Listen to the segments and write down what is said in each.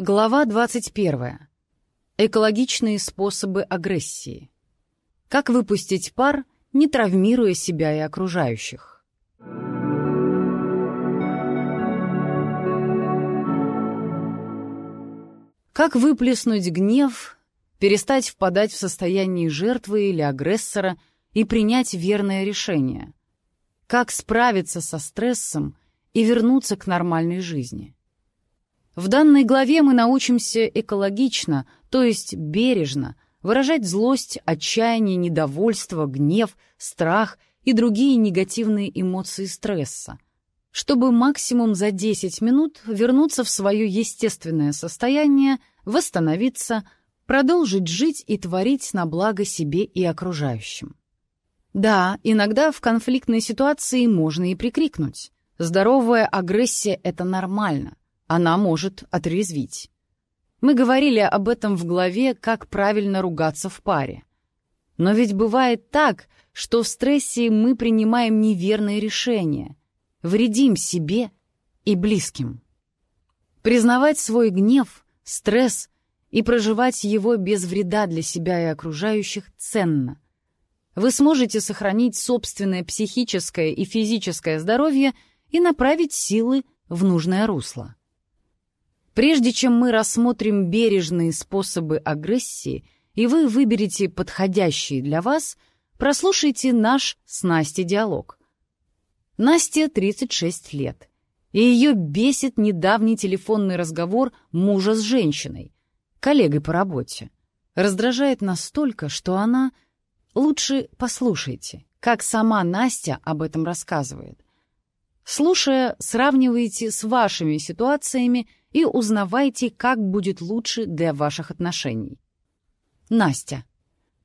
Глава 21. Экологичные способы агрессии. Как выпустить пар, не травмируя себя и окружающих. Как выплеснуть гнев, перестать впадать в состояние жертвы или агрессора и принять верное решение. Как справиться со стрессом и вернуться к нормальной жизни. В данной главе мы научимся экологично, то есть бережно, выражать злость, отчаяние, недовольство, гнев, страх и другие негативные эмоции стресса, чтобы максимум за 10 минут вернуться в свое естественное состояние, восстановиться, продолжить жить и творить на благо себе и окружающим. Да, иногда в конфликтной ситуации можно и прикрикнуть. Здоровая агрессия — это нормально. Она может отрезвить. Мы говорили об этом в главе «Как правильно ругаться в паре». Но ведь бывает так, что в стрессе мы принимаем неверные решения, вредим себе и близким. Признавать свой гнев, стресс и проживать его без вреда для себя и окружающих ценно. Вы сможете сохранить собственное психическое и физическое здоровье и направить силы в нужное русло. Прежде чем мы рассмотрим бережные способы агрессии, и вы выберете подходящие для вас, прослушайте наш с Настей диалог. Насте 36 лет, и ее бесит недавний телефонный разговор мужа с женщиной, коллегой по работе. Раздражает настолько, что она... Лучше послушайте, как сама Настя об этом рассказывает. Слушая, сравнивайте с вашими ситуациями и узнавайте, как будет лучше для ваших отношений. Настя.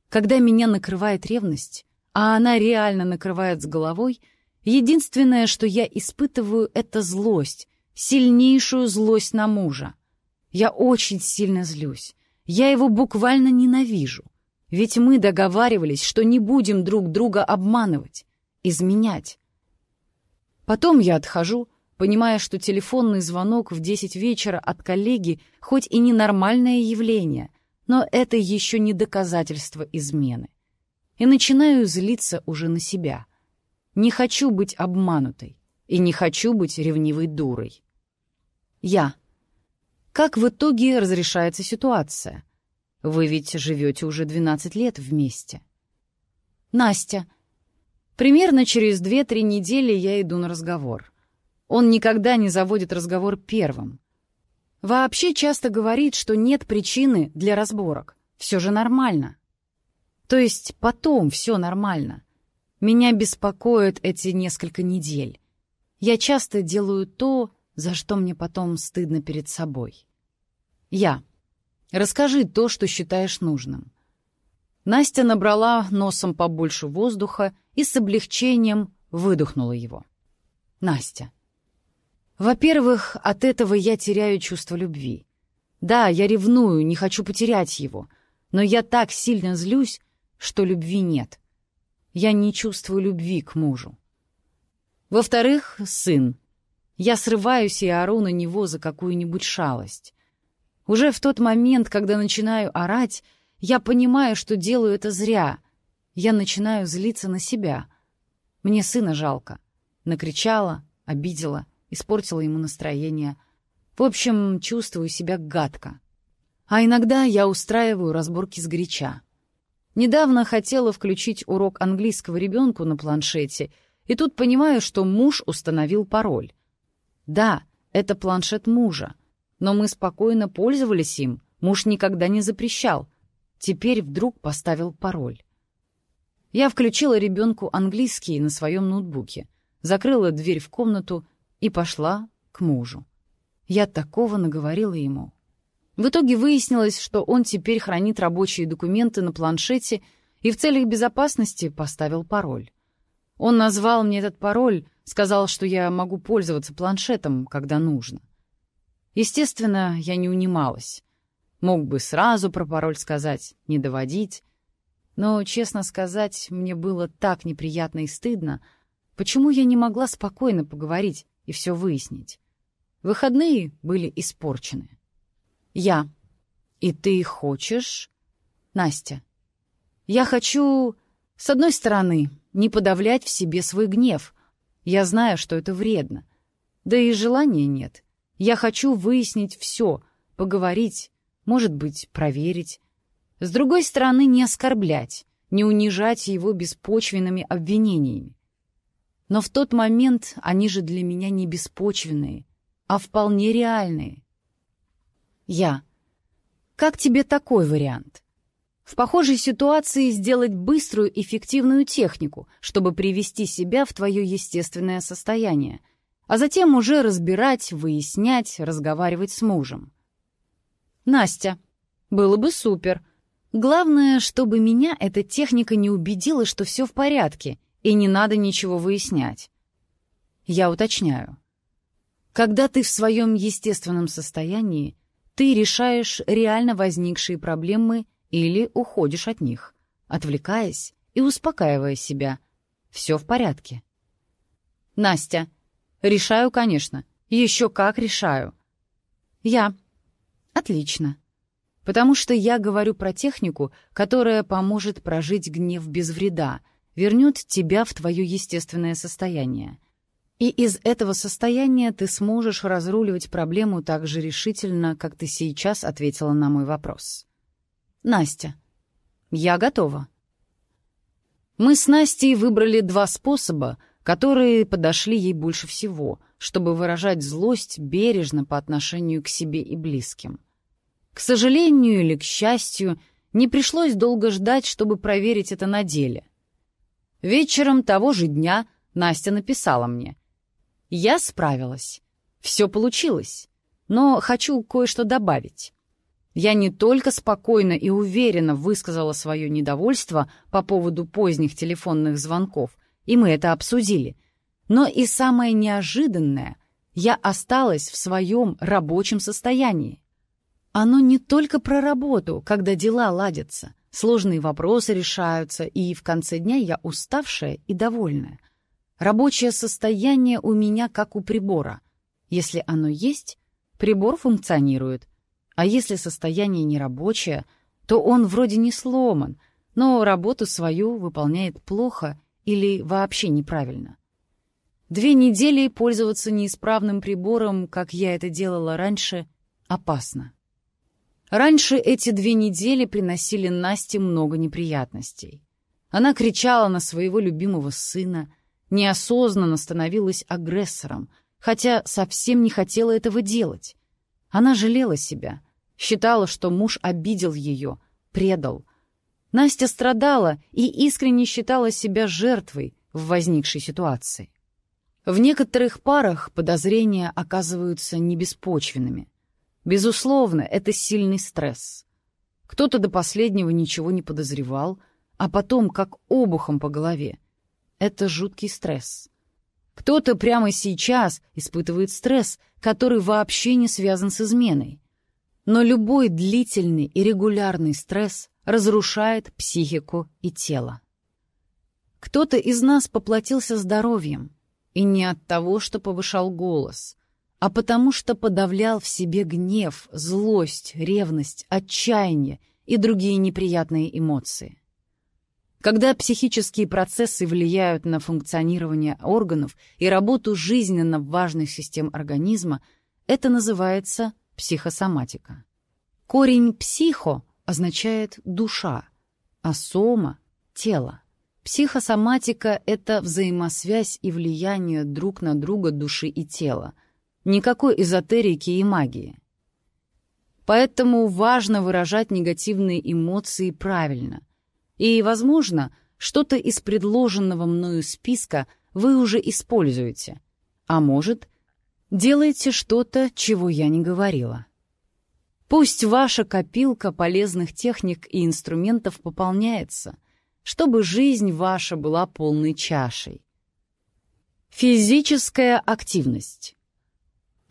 Когда меня накрывает ревность, а она реально накрывает с головой, единственное, что я испытываю, это злость, сильнейшую злость на мужа. Я очень сильно злюсь. Я его буквально ненавижу. Ведь мы договаривались, что не будем друг друга обманывать, изменять. Потом я отхожу, понимая, что телефонный звонок в 10 вечера от коллеги хоть и ненормальное явление, но это еще не доказательство измены. И начинаю злиться уже на себя. Не хочу быть обманутой и не хочу быть ревнивой дурой. Я. Как в итоге разрешается ситуация? Вы ведь живете уже 12 лет вместе. Настя. Примерно через 2-3 недели я иду на разговор. Он никогда не заводит разговор первым. Вообще часто говорит, что нет причины для разборок. Все же нормально. То есть потом все нормально. Меня беспокоят эти несколько недель. Я часто делаю то, за что мне потом стыдно перед собой. Я. Расскажи то, что считаешь нужным. Настя набрала носом побольше воздуха и с облегчением выдохнула его. Настя. Во-первых, от этого я теряю чувство любви. Да, я ревную, не хочу потерять его, но я так сильно злюсь, что любви нет. Я не чувствую любви к мужу. Во-вторых, сын. Я срываюсь и ору на него за какую-нибудь шалость. Уже в тот момент, когда начинаю орать, я понимаю, что делаю это зря. Я начинаю злиться на себя. Мне сына жалко. Накричала, обидела — испортила ему настроение. В общем, чувствую себя гадко. А иногда я устраиваю разборки с горяча. Недавно хотела включить урок английского ребенку на планшете, и тут понимаю, что муж установил пароль. Да, это планшет мужа, но мы спокойно пользовались им, муж никогда не запрещал. Теперь вдруг поставил пароль. Я включила ребенку английский на своем ноутбуке, закрыла дверь в комнату и пошла к мужу. Я такого наговорила ему. В итоге выяснилось, что он теперь хранит рабочие документы на планшете и в целях безопасности поставил пароль. Он назвал мне этот пароль, сказал, что я могу пользоваться планшетом, когда нужно. Естественно, я не унималась. Мог бы сразу про пароль сказать, не доводить. Но, честно сказать, мне было так неприятно и стыдно. Почему я не могла спокойно поговорить и все выяснить. Выходные были испорчены. Я. И ты хочешь? Настя. Я хочу, с одной стороны, не подавлять в себе свой гнев. Я знаю, что это вредно. Да и желания нет. Я хочу выяснить все, поговорить, может быть, проверить. С другой стороны, не оскорблять, не унижать его беспочвенными обвинениями. Но в тот момент они же для меня не беспочвенные, а вполне реальные. Я. Как тебе такой вариант? В похожей ситуации сделать быструю, эффективную технику, чтобы привести себя в твое естественное состояние, а затем уже разбирать, выяснять, разговаривать с мужем. Настя. Было бы супер. Главное, чтобы меня эта техника не убедила, что все в порядке, и не надо ничего выяснять. Я уточняю. Когда ты в своем естественном состоянии, ты решаешь реально возникшие проблемы или уходишь от них, отвлекаясь и успокаивая себя. Все в порядке. Настя. Решаю, конечно. Еще как решаю. Я. Отлично. Потому что я говорю про технику, которая поможет прожить гнев без вреда, вернет тебя в твое естественное состояние. И из этого состояния ты сможешь разруливать проблему так же решительно, как ты сейчас ответила на мой вопрос. Настя. Я готова. Мы с Настей выбрали два способа, которые подошли ей больше всего, чтобы выражать злость бережно по отношению к себе и близким. К сожалению или к счастью, не пришлось долго ждать, чтобы проверить это на деле. Вечером того же дня Настя написала мне. «Я справилась. Все получилось. Но хочу кое-что добавить. Я не только спокойно и уверенно высказала свое недовольство по поводу поздних телефонных звонков, и мы это обсудили, но и самое неожиданное — я осталась в своем рабочем состоянии. Оно не только про работу, когда дела ладятся, сложные вопросы решаются, и в конце дня я уставшая и довольная. Рабочее состояние у меня как у прибора. Если оно есть, прибор функционирует. А если состояние нерабочее, то он вроде не сломан, но работу свою выполняет плохо или вообще неправильно. Две недели пользоваться неисправным прибором, как я это делала раньше, опасно. Раньше эти две недели приносили Насте много неприятностей. Она кричала на своего любимого сына, неосознанно становилась агрессором, хотя совсем не хотела этого делать. Она жалела себя, считала, что муж обидел ее, предал. Настя страдала и искренне считала себя жертвой в возникшей ситуации. В некоторых парах подозрения оказываются небеспочвенными. Безусловно, это сильный стресс. Кто-то до последнего ничего не подозревал, а потом как обухом по голове. Это жуткий стресс. Кто-то прямо сейчас испытывает стресс, который вообще не связан с изменой. Но любой длительный и регулярный стресс разрушает психику и тело. Кто-то из нас поплатился здоровьем, и не от того, что повышал голос, а потому что подавлял в себе гнев, злость, ревность, отчаяние и другие неприятные эмоции. Когда психические процессы влияют на функционирование органов и работу жизненно важных систем организма, это называется психосоматика. Корень «психо» означает «душа», а «сома» — «тело». Психосоматика — это взаимосвязь и влияние друг на друга души и тела — Никакой эзотерики и магии. Поэтому важно выражать негативные эмоции правильно. И, возможно, что-то из предложенного мною списка вы уже используете. А может, делаете что-то, чего я не говорила. Пусть ваша копилка полезных техник и инструментов пополняется, чтобы жизнь ваша была полной чашей. Физическая активность.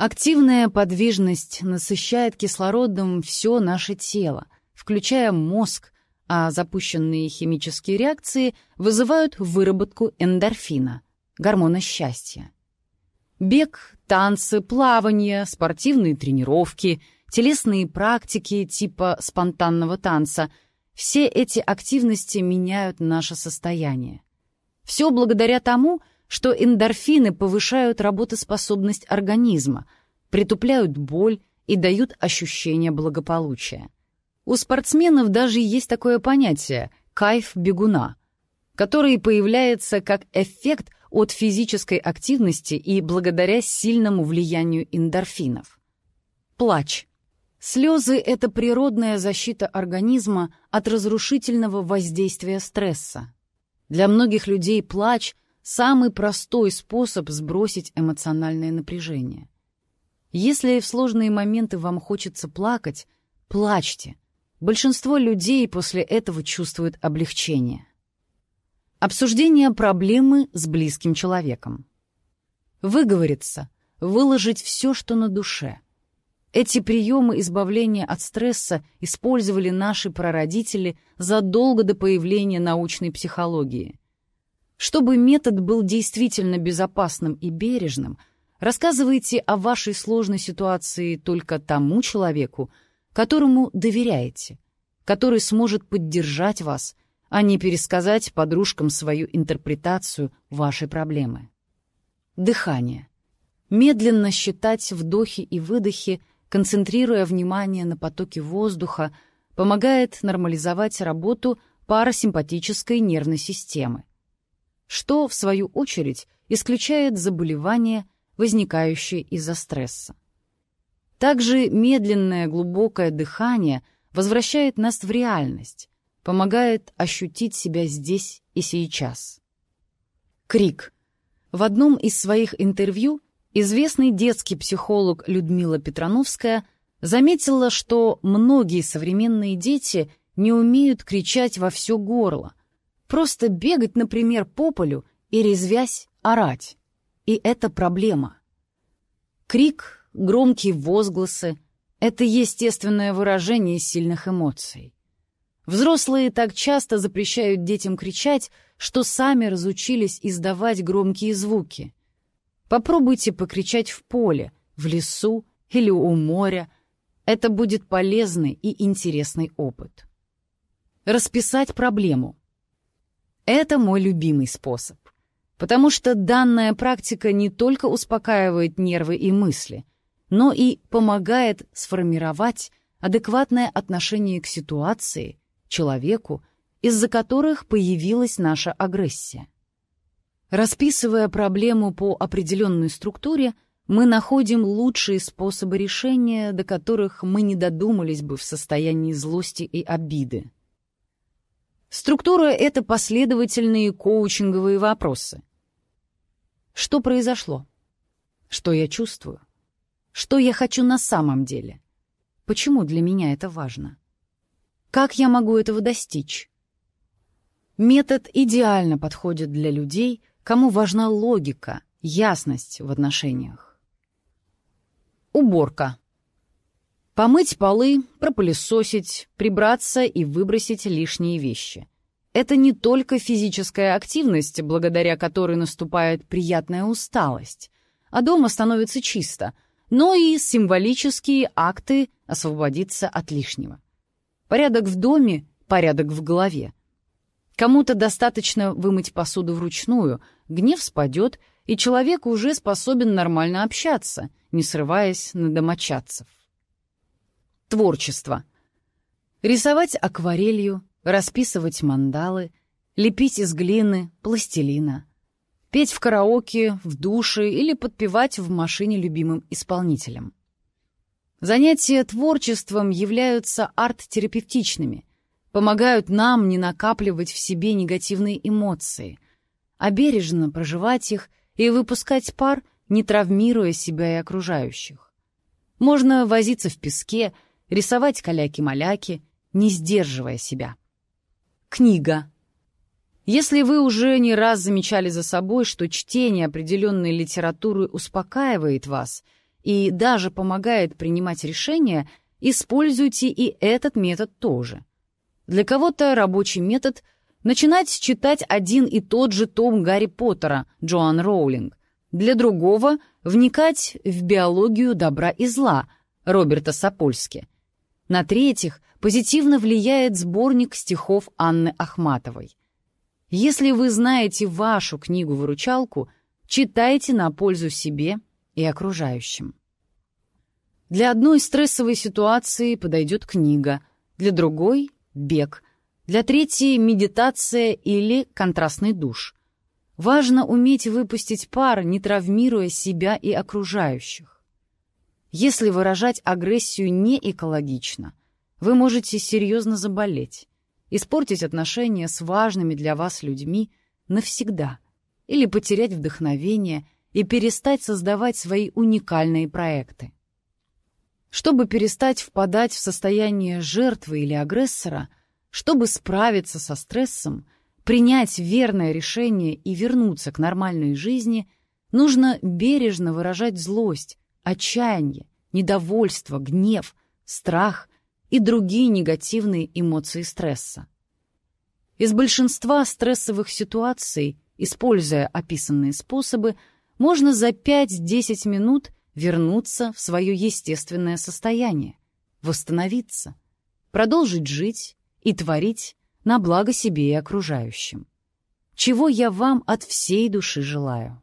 Активная подвижность насыщает кислородом все наше тело, включая мозг, а запущенные химические реакции вызывают выработку эндорфина, гормона счастья. Бег, танцы, плавание, спортивные тренировки, телесные практики типа спонтанного танца — все эти активности меняют наше состояние. Все благодаря тому, что эндорфины повышают работоспособность организма, притупляют боль и дают ощущение благополучия. У спортсменов даже есть такое понятие — кайф бегуна, который появляется как эффект от физической активности и благодаря сильному влиянию эндорфинов. Плач. Слезы — это природная защита организма от разрушительного воздействия стресса. Для многих людей плач — самый простой способ сбросить эмоциональное напряжение. Если в сложные моменты вам хочется плакать, плачьте. Большинство людей после этого чувствуют облегчение. Обсуждение проблемы с близким человеком. Выговориться, выложить все, что на душе. Эти приемы избавления от стресса использовали наши прародители задолго до появления научной психологии. Чтобы метод был действительно безопасным и бережным, рассказывайте о вашей сложной ситуации только тому человеку, которому доверяете, который сможет поддержать вас, а не пересказать подружкам свою интерпретацию вашей проблемы. Дыхание. Медленно считать вдохи и выдохи, концентрируя внимание на потоке воздуха, помогает нормализовать работу парасимпатической нервной системы, что, в свою очередь, исключает заболевания, возникающие из-за стресса. Также медленное глубокое дыхание возвращает нас в реальность, помогает ощутить себя здесь и сейчас. Крик. В одном из своих интервью известный детский психолог Людмила Петрановская заметила, что многие современные дети не умеют кричать во все горло, просто бегать, например, по полю и резвясь орать. И это проблема. Крик громкие возгласы — это естественное выражение сильных эмоций. Взрослые так часто запрещают детям кричать, что сами разучились издавать громкие звуки. Попробуйте покричать в поле, в лесу или у моря. Это будет полезный и интересный опыт. Расписать проблему. Это мой любимый способ, потому что данная практика не только успокаивает нервы и мысли, но и помогает сформировать адекватное отношение к ситуации, человеку, из-за которых появилась наша агрессия. Расписывая проблему по определенной структуре, мы находим лучшие способы решения, до которых мы не додумались бы в состоянии злости и обиды. Структура — это последовательные коучинговые вопросы. Что произошло? Что я чувствую? Что я хочу на самом деле? Почему для меня это важно? Как я могу этого достичь? Метод идеально подходит для людей, кому важна логика, ясность в отношениях. Уборка. Помыть полы, пропылесосить, прибраться и выбросить лишние вещи. Это не только физическая активность, благодаря которой наступает приятная усталость, а дома становится чисто — но и символические акты освободиться от лишнего. Порядок в доме — порядок в голове. Кому-то достаточно вымыть посуду вручную, гнев спадет, и человек уже способен нормально общаться, не срываясь на домочадцев. Творчество. Рисовать акварелью, расписывать мандалы, лепить из глины, пластилина — петь в караоке, в душе или подпевать в машине любимым исполнителям. Занятия творчеством являются арт-терапевтичными, помогают нам не накапливать в себе негативные эмоции, а бережно проживать их и выпускать пар, не травмируя себя и окружающих. Можно возиться в песке, рисовать каляки-маляки, не сдерживая себя. Книга если вы уже не раз замечали за собой, что чтение определенной литературы успокаивает вас и даже помогает принимать решения, используйте и этот метод тоже. Для кого-то рабочий метод — начинать читать один и тот же том Гарри Поттера Джоан Роулинг. Для другого — вникать в биологию добра и зла Роберта Сапольски. На третьих позитивно влияет сборник стихов Анны Ахматовой. Если вы знаете вашу книгу-выручалку, читайте на пользу себе и окружающим. Для одной стрессовой ситуации подойдет книга, для другой — бег, для третьей — медитация или контрастный душ. Важно уметь выпустить пар, не травмируя себя и окружающих. Если выражать агрессию не экологично, вы можете серьезно заболеть, испортить отношения с важными для вас людьми навсегда или потерять вдохновение и перестать создавать свои уникальные проекты. Чтобы перестать впадать в состояние жертвы или агрессора, чтобы справиться со стрессом, принять верное решение и вернуться к нормальной жизни, нужно бережно выражать злость, отчаяние, недовольство, гнев, страх и другие негативные эмоции стресса. Из большинства стрессовых ситуаций, используя описанные способы, можно за 5-10 минут – вернуться в свое естественное состояние, восстановиться, продолжить жить и творить на благо себе и окружающим. Чего я вам от всей души желаю.